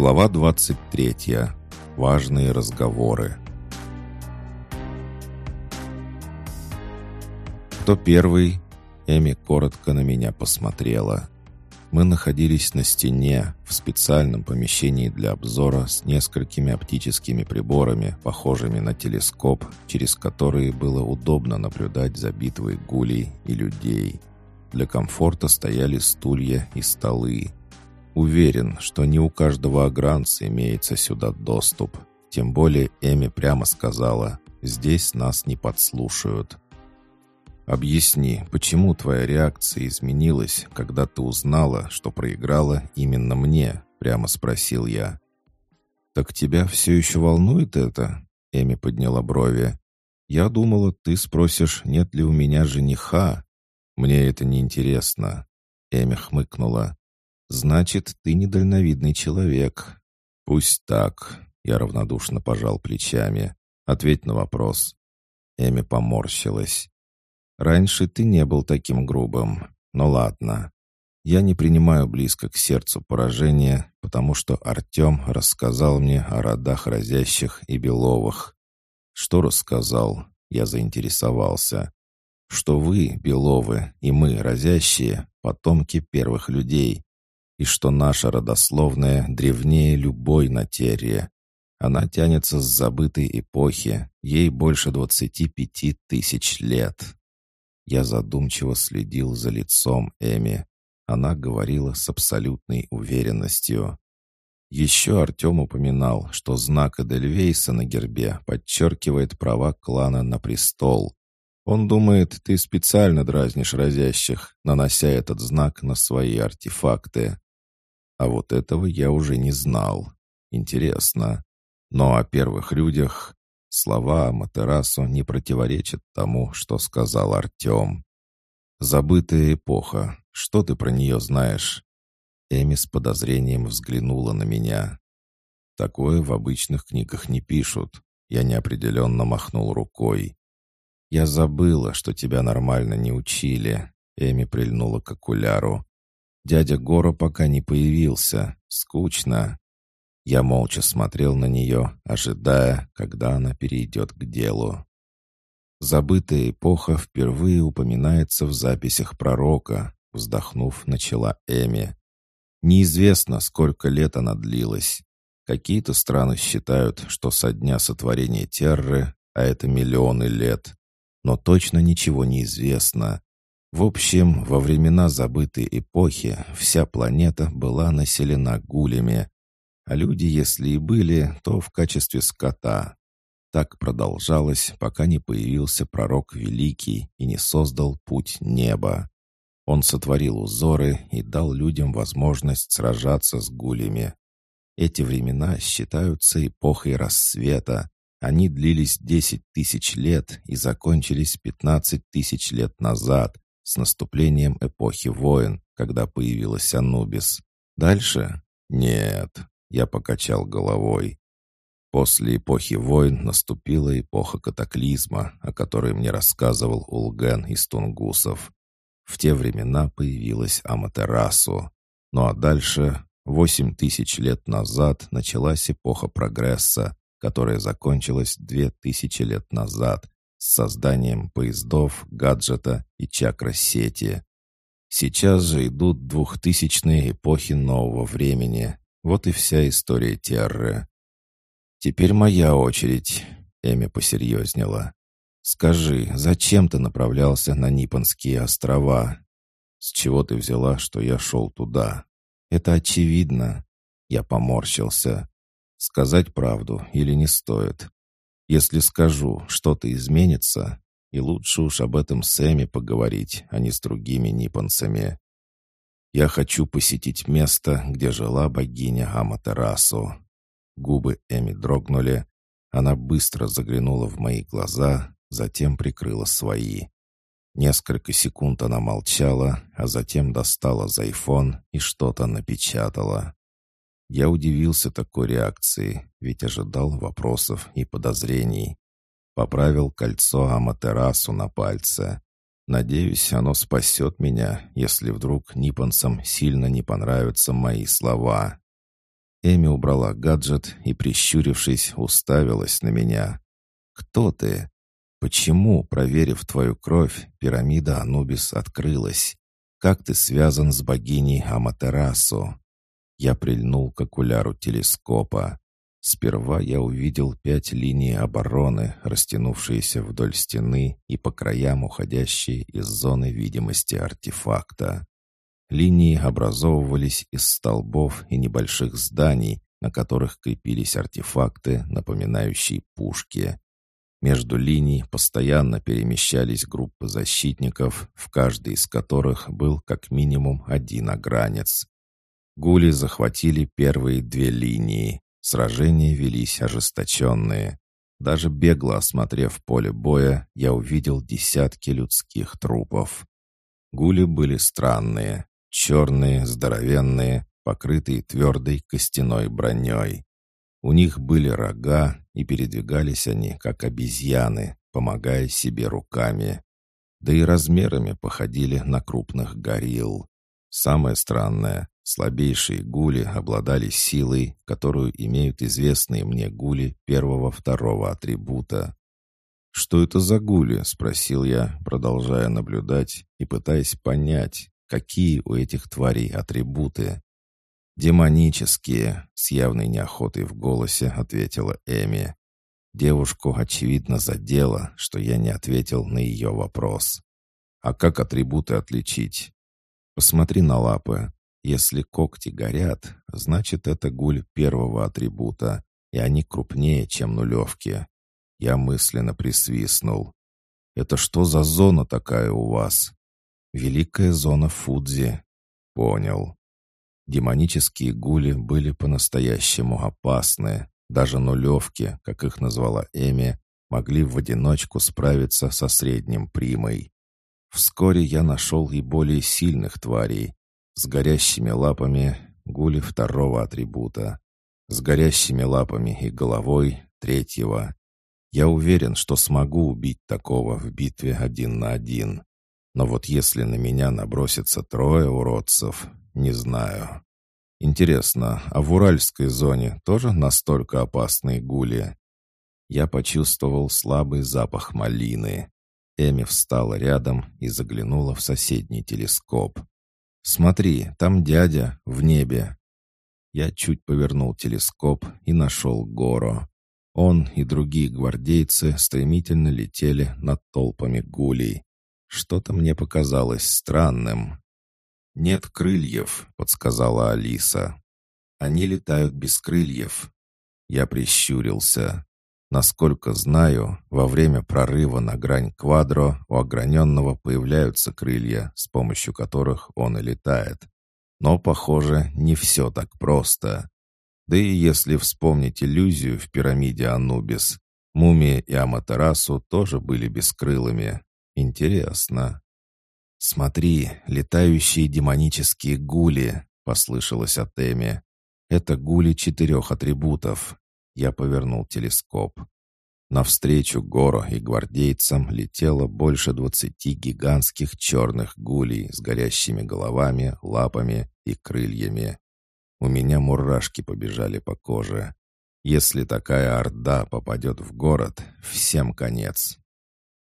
Глава 23. Важные разговоры. «Кто первый?» Эми коротко на меня посмотрела. Мы находились на стене, в специальном помещении для обзора с несколькими оптическими приборами, похожими на телескоп, через которые было удобно наблюдать за битвой гулей и людей. Для комфорта стояли стулья и столы. Уверен, что не у каждого агранца имеется сюда доступ. Тем более Эми прямо сказала, здесь нас не подслушают. «Объясни, почему твоя реакция изменилась, когда ты узнала, что проиграла именно мне?» — прямо спросил я. «Так тебя все еще волнует это?» — Эми подняла брови. «Я думала, ты спросишь, нет ли у меня жениха. Мне это не интересно. Эми хмыкнула. «Значит, ты недальновидный человек». «Пусть так», — я равнодушно пожал плечами. «Ответь на вопрос». Эми поморщилась. «Раньше ты не был таким грубым. Но ладно. Я не принимаю близко к сердцу поражение, потому что Артем рассказал мне о родах разящих и беловых. Что рассказал? Я заинтересовался. Что вы, беловы, и мы, разящие, потомки первых людей, и что наша родословная древнее любой на Терре. Она тянется с забытой эпохи, ей больше двадцати пяти тысяч лет. Я задумчиво следил за лицом Эми. Она говорила с абсолютной уверенностью. Еще Артем упоминал, что знак Эдельвейса на гербе подчеркивает права клана на престол. Он думает, ты специально дразнишь разящих, нанося этот знак на свои артефакты. А вот этого я уже не знал. Интересно. Но о первых людях слова Матерасу не противоречат тому, что сказал Артем. «Забытая эпоха. Что ты про нее знаешь?» Эми с подозрением взглянула на меня. «Такое в обычных книгах не пишут». Я неопределенно махнул рукой. «Я забыла, что тебя нормально не учили». Эми прильнула к окуляру. Дядя Гора пока не появился. Скучно. Я молча смотрел на нее, ожидая, когда она перейдет к делу. Забытая эпоха впервые упоминается в записях пророка, вздохнув, начала Эми. Неизвестно, сколько лет она длилась. Какие-то страны считают, что со дня сотворения Терры, а это миллионы лет. Но точно ничего не известно. В общем, во времена забытой эпохи вся планета была населена гулями, а люди, если и были, то в качестве скота. Так продолжалось, пока не появился пророк Великий и не создал путь неба. Он сотворил узоры и дал людям возможность сражаться с гулями. Эти времена считаются эпохой рассвета. Они длились 10 тысяч лет и закончились 15 тысяч лет назад, с наступлением эпохи войн, когда появилась Анубис. Дальше? Нет, я покачал головой. После эпохи войн наступила эпоха катаклизма, о которой мне рассказывал Улген из Тунгусов. В те времена появилась Аматерасу. Ну а дальше, восемь тысяч лет назад, началась эпоха прогресса, которая закончилась две тысячи лет назад, с созданием поездов, гаджета и чакросети. Сейчас же идут двухтысячные эпохи нового времени. Вот и вся история Терры. «Теперь моя очередь», — Эми посерьезнела. «Скажи, зачем ты направлялся на Нипонские острова? С чего ты взяла, что я шел туда? Это очевидно». Я поморщился. «Сказать правду или не стоит? Если скажу, что-то изменится, и лучше уж об этом с Эми поговорить, а не с другими ниппонцами. Я хочу посетить место, где жила богиня Аматерасу. Губы Эми дрогнули. Она быстро заглянула в мои глаза, затем прикрыла свои. Несколько секунд она молчала, а затем достала зайфон и что-то напечатала. Я удивился такой реакции, ведь ожидал вопросов и подозрений. Поправил кольцо Аматерасу на пальце. Надеюсь, оно спасет меня, если вдруг ниппонцам сильно не понравятся мои слова. Эми убрала гаджет и, прищурившись, уставилась на меня. «Кто ты? Почему, проверив твою кровь, пирамида Анубис открылась? Как ты связан с богиней Аматерасу?» Я прильнул к окуляру телескопа. Сперва я увидел пять линий обороны, растянувшиеся вдоль стены и по краям уходящие из зоны видимости артефакта. Линии образовывались из столбов и небольших зданий, на которых крепились артефакты, напоминающие пушки. Между линий постоянно перемещались группы защитников, в каждой из которых был как минимум один огранец. Гули захватили первые две линии. Сражения велись ожесточенные. Даже бегло осмотрев поле боя, я увидел десятки людских трупов. Гули были странные, черные, здоровенные, покрытые твердой костяной броней. У них были рога, и передвигались они, как обезьяны, помогая себе руками. Да и размерами походили на крупных горилл. Самое странное, Слабейшие гули обладали силой, которую имеют известные мне гули первого-второго атрибута. «Что это за гули?» — спросил я, продолжая наблюдать и пытаясь понять, какие у этих тварей атрибуты. «Демонические», — с явной неохотой в голосе ответила Эми. Девушку, очевидно, задело, что я не ответил на ее вопрос. «А как атрибуты отличить?» «Посмотри на лапы. Если когти горят, значит, это гуль первого атрибута, и они крупнее, чем нулевки. Я мысленно присвистнул. «Это что за зона такая у вас?» «Великая зона Фудзи». «Понял». Демонические гули были по-настоящему опасны. Даже нулевки, как их назвала Эми, могли в одиночку справиться со средним примой. Вскоре я нашел и более сильных тварей, с горящими лапами гули второго атрибута. С горящими лапами и головой третьего. Я уверен, что смогу убить такого в битве один на один. Но вот если на меня набросится трое уродцев, не знаю. Интересно, а в Уральской зоне тоже настолько опасные гули? Я почувствовал слабый запах малины. Эми встала рядом и заглянула в соседний телескоп. «Смотри, там дядя, в небе». Я чуть повернул телескоп и нашел Горо. Он и другие гвардейцы стремительно летели над толпами гулей. Что-то мне показалось странным. «Нет крыльев», — подсказала Алиса. «Они летают без крыльев». Я прищурился. Насколько знаю, во время прорыва на грань квадро у ограненного появляются крылья, с помощью которых он и летает. Но, похоже, не все так просто. Да и если вспомнить иллюзию в пирамиде Анубис, мумия и Аматерасу тоже были бескрылыми. Интересно. «Смотри, летающие демонические гули», — послышалось от Эми. «Это гули четырех атрибутов. Я повернул телескоп. Навстречу Горо и гвардейцам летело больше двадцати гигантских черных гулей с горящими головами, лапами и крыльями. У меня мурашки побежали по коже. Если такая орда попадет в город, всем конец.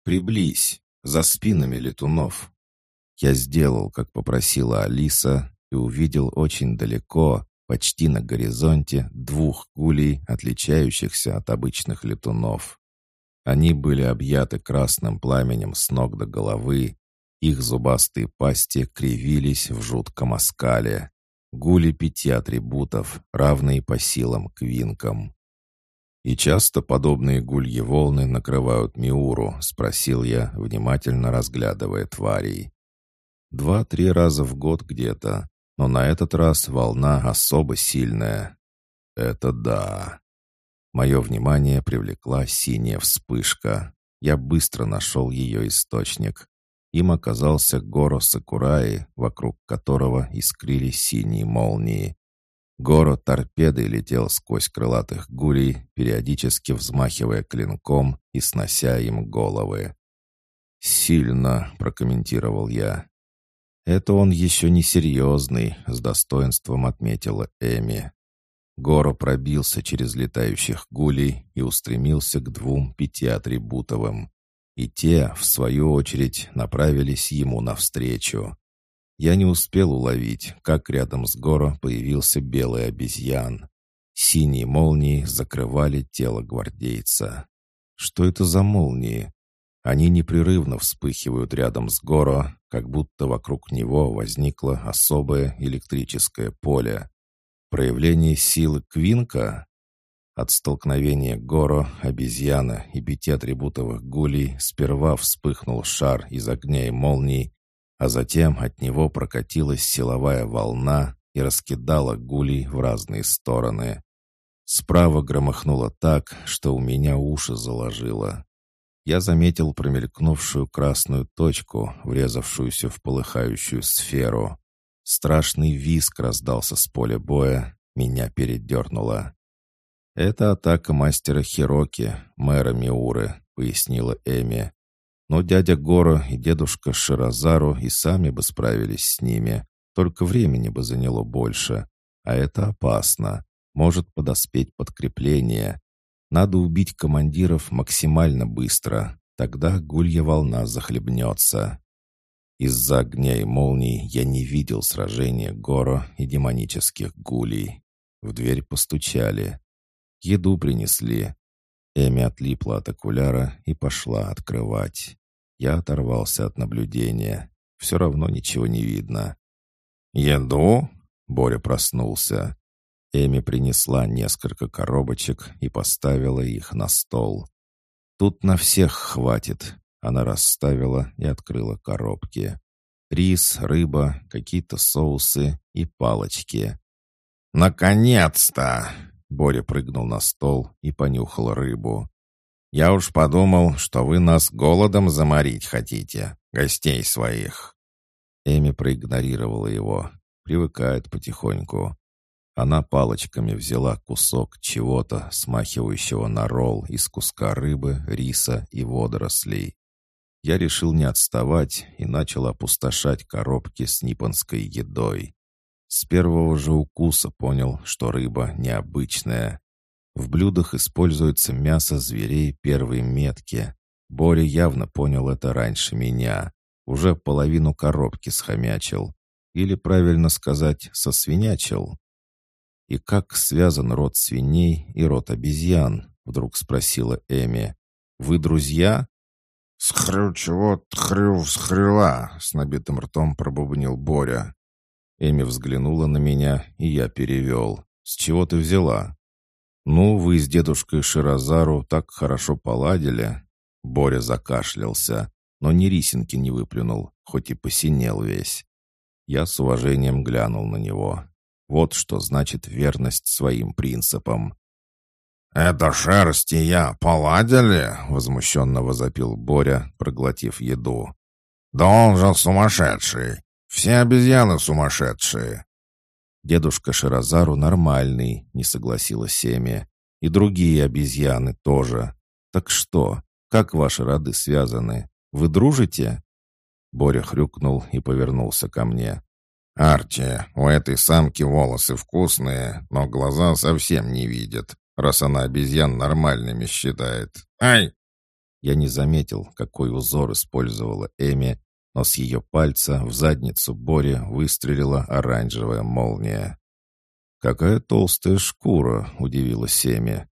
«Приблизь, за спинами летунов». Я сделал, как попросила Алиса, и увидел очень далеко, почти на горизонте двух гулей, отличающихся от обычных летунов. Они были объяты красным пламенем с ног до головы, их зубастые пасти кривились в жутком оскале. Гули пяти атрибутов, равные по силам квинкам. «И часто подобные гульи волны накрывают Миуру?» — спросил я, внимательно разглядывая тварей. «Два-три раза в год где-то. Но на этот раз волна особо сильная. Это да. Мое внимание привлекла синяя вспышка. Я быстро нашел ее источник. Им оказался Горо Сакураи, вокруг которого искрились синие молнии. Горо торпедой летел сквозь крылатых гулей, периодически взмахивая клинком и снося им головы. «Сильно», — прокомментировал я. «Это он еще не серьезный», — с достоинством отметила Эми. Горо пробился через летающих гулей и устремился к двум пятиатрибутовым. И те, в свою очередь, направились ему навстречу. Я не успел уловить, как рядом с Горо появился белый обезьян. Синие молнии закрывали тело гвардейца. Что это за молнии? Они непрерывно вспыхивают рядом с Горо, как будто вокруг него возникло особое электрическое поле. Проявление силы Квинка? От столкновения Горо, обезьяна и пяти атрибутовых гулей сперва вспыхнул шар из огня и молний, а затем от него прокатилась силовая волна и раскидала гулей в разные стороны. Справа громыхнуло так, что у меня уши заложило. Я заметил промелькнувшую красную точку, врезавшуюся в полыхающую сферу. Страшный виск раздался с поля боя, меня передернуло. «Это атака мастера Хироки, мэра Миуры», — пояснила Эми. Но дядя Горо и дедушка Ширазару и сами бы справились с ними, только времени бы заняло больше. А это опасно. Может подоспеть подкрепление. Надо убить командиров максимально быстро. Тогда гулья волна захлебнется. Из-за огня и молний я не видел сражения Горо и демонических гулей. В дверь постучали. Еду принесли. Эми отлипла от окуляра и пошла открывать. Я оторвался от наблюдения. Все равно ничего не видно. «Еду?» — Боря проснулся. Эми принесла несколько коробочек и поставила их на стол. «Тут на всех хватит», — она расставила и открыла коробки. Рис, рыба, какие-то соусы и палочки. «Наконец-то!» — Боря прыгнул на стол и понюхал рыбу. Я уж подумал, что вы нас голодом заморить хотите, гостей своих». Эми проигнорировала его. Привыкает потихоньку. Она палочками взяла кусок чего-то, смахивающего на ролл из куска рыбы, риса и водорослей. Я решил не отставать и начал опустошать коробки с ниппонской едой. С первого же укуса понял, что рыба необычная. В блюдах используется мясо зверей первой метки. Боря явно понял это раньше меня. Уже половину коробки схомячил. Или, правильно сказать, сосвинячил. «И как связан род свиней и род обезьян?» — вдруг спросила Эми. «Вы друзья?» «Схрю чего тхрю всхрюла!» — с набитым ртом пробубнил Боря. Эми взглянула на меня, и я перевел. «С чего ты взяла?» «Ну, вы с дедушкой Ширазару так хорошо поладили». Боря закашлялся, но ни рисинки не выплюнул, хоть и посинел весь. Я с уважением глянул на него. Вот что значит верность своим принципам. «Это шерсть и я поладили?» — возмущенно возопил Боря, проглотив еду. «Да он же сумасшедший! Все обезьяны сумасшедшие!» Дедушка Ширазару нормальный, не согласилась Семи. И другие обезьяны тоже. Так что, как ваши роды связаны? Вы дружите?» Боря хрюкнул и повернулся ко мне. «Арчи, у этой самки волосы вкусные, но глаза совсем не видят, раз она обезьян нормальными считает. Ай!» Я не заметил, какой узор использовала Эми, но с ее пальца в задницу Бори выстрелила оранжевая молния. «Какая толстая шкура!» — удивилась Семи.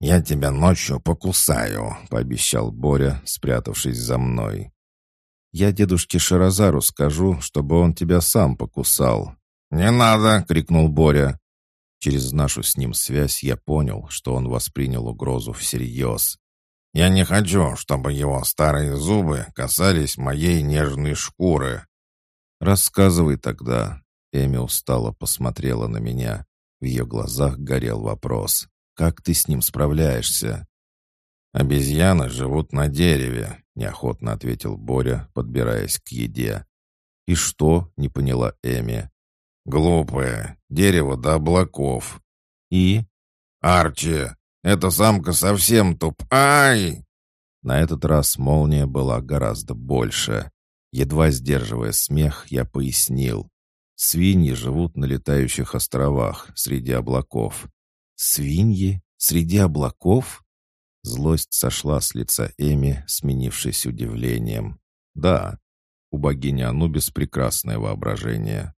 «Я тебя ночью покусаю», — пообещал Боря, спрятавшись за мной. «Я дедушке Шаразару скажу, чтобы он тебя сам покусал». «Не надо!» — крикнул Боря. Через нашу с ним связь я понял, что он воспринял угрозу всерьез. Я не хочу, чтобы его старые зубы касались моей нежной шкуры». «Рассказывай тогда». Эми устало посмотрела на меня. В ее глазах горел вопрос. «Как ты с ним справляешься?» «Обезьяны живут на дереве», — неохотно ответил Боря, подбираясь к еде. «И что?» — не поняла Эми. «Глупая. Дерево до облаков». «И?» «Арчи, эта самка совсем туп... Ай!» На этот раз молния была гораздо больше. Едва сдерживая смех, я пояснил. Свиньи живут на летающих островах, среди облаков. Свиньи? Среди облаков? Злость сошла с лица Эми, сменившись удивлением. Да, у богини Анубис прекрасное воображение.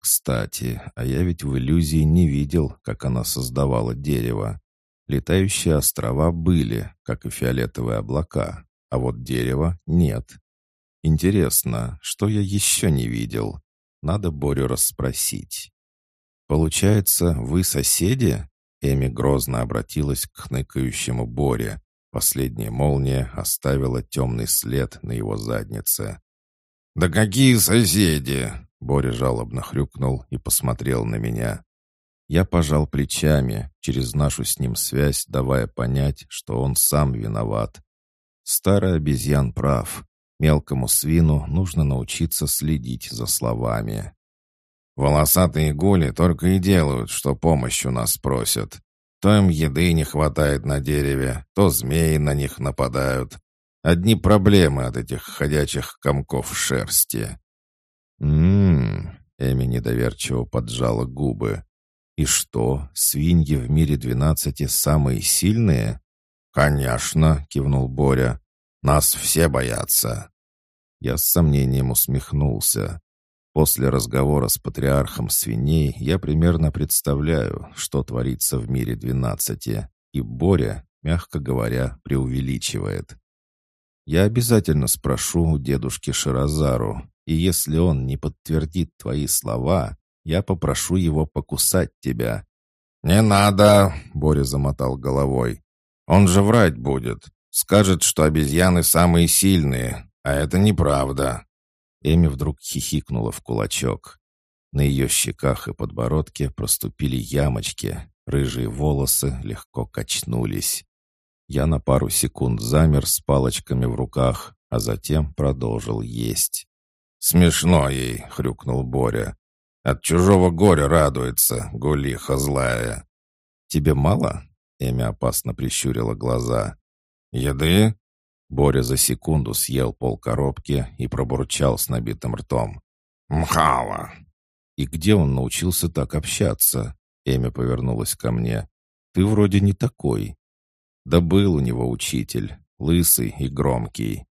Кстати, а я ведь в иллюзии не видел, как она создавала дерево. Летающие острова были, как и фиолетовые облака, а вот дерева нет. Интересно, что я еще не видел? Надо Борю расспросить. «Получается, вы соседи?» Эми грозно обратилась к хныкающему Боре. Последняя молния оставила темный след на его заднице. «Да какие соседи!» Боря жалобно хрюкнул и посмотрел на меня. Я пожал плечами, через нашу с ним связь давая понять, что он сам виноват. Старый обезьян прав. Мелкому свину нужно научиться следить за словами. Волосатые гули только и делают, что помощь у нас просят. То им еды не хватает на дереве, то змеи на них нападают. Одни проблемы от этих ходячих комков шерсти. «М-м-м», Эми недоверчиво поджала губы. «И что, свиньи в мире двенадцати самые сильные?» «Конечно», — кивнул Боря. «Нас все боятся». Я с сомнением усмехнулся. После разговора с патриархом свиней я примерно представляю, что творится в мире двенадцати, и Боря, мягко говоря, преувеличивает. Я обязательно спрошу у дедушки Ширазару, и если он не подтвердит твои слова, я попрошу его покусать тебя». «Не надо!» — Боря замотал головой. «Он же врать будет. Скажет, что обезьяны самые сильные, а это неправда. Эми вдруг хихикнула в кулачок. На ее щеках и подбородке проступили ямочки, рыжие волосы легко качнулись. Я на пару секунд замер с палочками в руках, а затем продолжил есть. «Смешно ей», — хрюкнул Боря. «От чужого горя радуется, гулиха злая». «Тебе мало?» — Эми опасно прищурила глаза. «Еды?» Боря за секунду съел полкоробки и пробурчал с набитым ртом. «Мхала!» «И где он научился так общаться?» Эми повернулась ко мне. «Ты вроде не такой». «Да был у него учитель, лысый и громкий».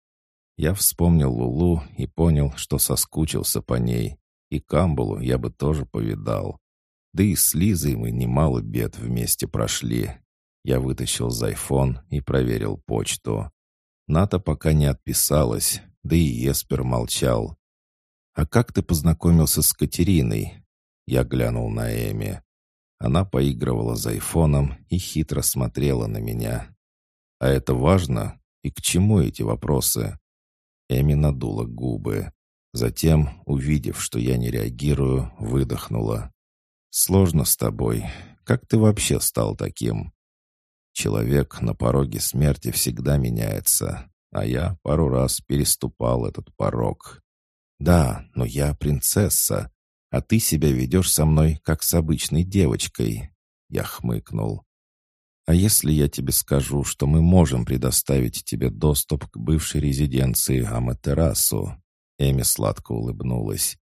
Я вспомнил Лулу и понял, что соскучился по ней. И Камбулу я бы тоже повидал. Да и с Лизой мы немало бед вместе прошли. Я вытащил зайфон и проверил почту. Ната пока не отписалась, да и Еспер молчал. «А как ты познакомился с Катериной?» Я глянул на Эми. Она поигрывала за айфоном и хитро смотрела на меня. «А это важно? И к чему эти вопросы?» Эми надула губы. Затем, увидев, что я не реагирую, выдохнула. «Сложно с тобой. Как ты вообще стал таким?» Человек на пороге смерти всегда меняется, а я пару раз переступал этот порог. Да, но я принцесса, а ты себя ведешь со мной, как с обычной девочкой. Я хмыкнул. А если я тебе скажу, что мы можем предоставить тебе доступ к бывшей резиденции Аматерасу? Эми сладко улыбнулась.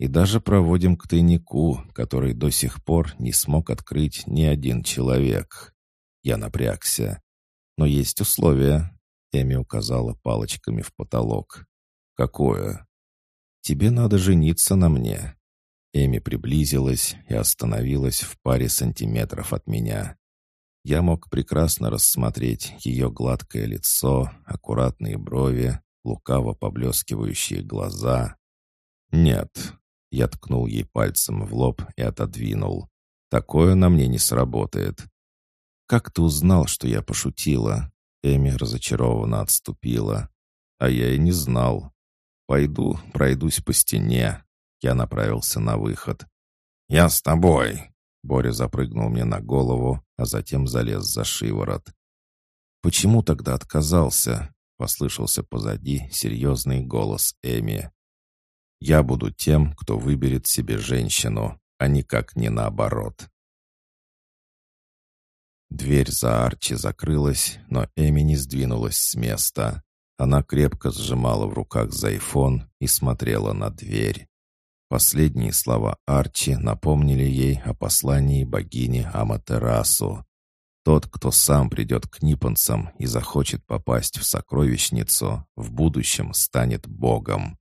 И даже проводим к тайнику, который до сих пор не смог открыть ни один человек. Я напрягся. «Но есть условия», — Эми указала палочками в потолок. «Какое?» «Тебе надо жениться на мне». Эми приблизилась и остановилась в паре сантиметров от меня. Я мог прекрасно рассмотреть ее гладкое лицо, аккуратные брови, лукаво поблескивающие глаза. «Нет», — я ткнул ей пальцем в лоб и отодвинул. «Такое на мне не сработает. «Как ты узнал, что я пошутила?» Эми разочарованно отступила. «А я и не знал. Пойду, пройдусь по стене». Я направился на выход. «Я с тобой!» Боря запрыгнул мне на голову, а затем залез за шиворот. «Почему тогда отказался?» — послышался позади серьезный голос Эми. «Я буду тем, кто выберет себе женщину, а никак не наоборот». Дверь за Арчи закрылась, но Эми не сдвинулась с места. Она крепко сжимала в руках зайфон и смотрела на дверь. Последние слова Арчи напомнили ей о послании богини Аматерасу. Тот, кто сам придет к ниппонцам и захочет попасть в сокровищницу, в будущем станет богом.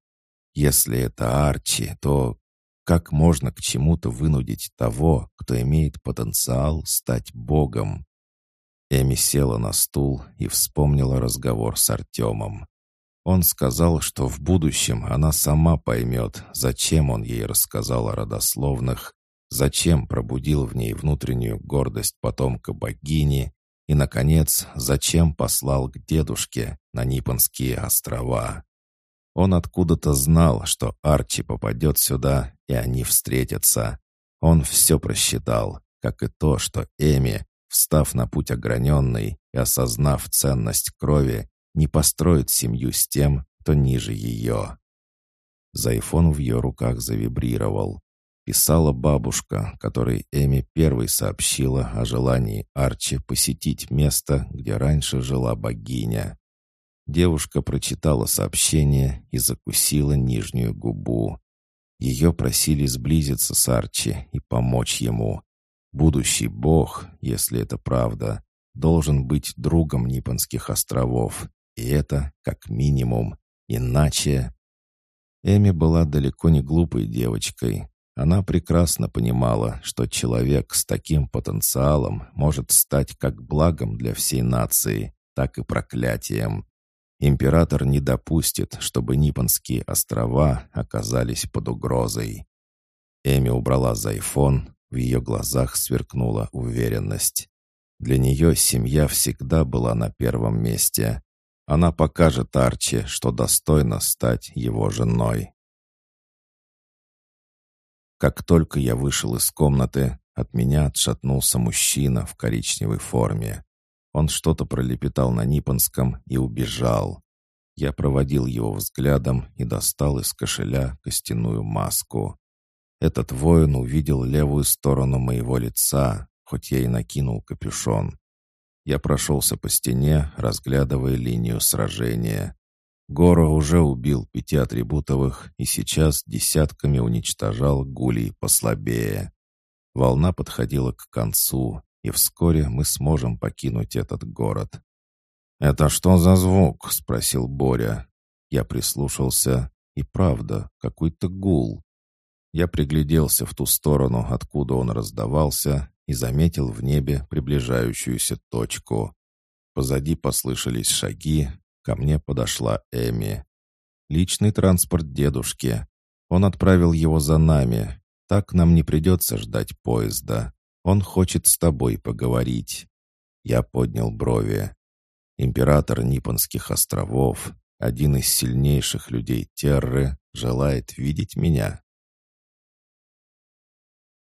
Если это Арчи, то как можно к чему-то вынудить того, кто имеет потенциал стать богом? Эми села на стул и вспомнила разговор с Артемом. Он сказал, что в будущем она сама поймет, зачем он ей рассказал о родословных, зачем пробудил в ней внутреннюю гордость потомка богини и, наконец, зачем послал к дедушке на Нипонские острова. Он откуда-то знал, что Арчи попадет сюда, и они встретятся. Он все просчитал, как и то, что Эми, встав на путь ограненный и осознав ценность крови, не построит семью с тем, кто ниже ее. Зайфон в ее руках завибрировал. Писала бабушка, которой Эми первой сообщила о желании Арчи посетить место, где раньше жила богиня. Девушка прочитала сообщение и закусила нижнюю губу. Ее просили сблизиться с Арчи и помочь ему. Будущий бог, если это правда, должен быть другом Нипонских островов, и это как минимум. Иначе... Эми была далеко не глупой девочкой. Она прекрасно понимала, что человек с таким потенциалом может стать как благом для всей нации, так и проклятием. Император не допустит, чтобы Нипонские острова оказались под угрозой. Эми убрала зайфон, в ее глазах сверкнула уверенность. Для нее семья всегда была на первом месте. Она покажет Арчи, что достойно стать его женой. Как только я вышел из комнаты, от меня отшатнулся мужчина в коричневой форме. Он что-то пролепетал на Нипонском и убежал. Я проводил его взглядом и достал из кошеля костяную маску. Этот воин увидел левую сторону моего лица, хоть я и накинул капюшон. Я прошелся по стене, разглядывая линию сражения. Гора уже убил пяти атрибутовых и сейчас десятками уничтожал гулей послабее. Волна подходила к концу, и вскоре мы сможем покинуть этот город. «Это что за звук?» — спросил Боря. Я прислушался, и правда, какой-то гул. Я пригляделся в ту сторону, откуда он раздавался, и заметил в небе приближающуюся точку. Позади послышались шаги, ко мне подошла Эми. Личный транспорт дедушки. Он отправил его за нами. Так нам не придется ждать поезда. Он хочет с тобой поговорить. Я поднял брови. Император Нипонских островов, один из сильнейших людей Терры, желает видеть меня.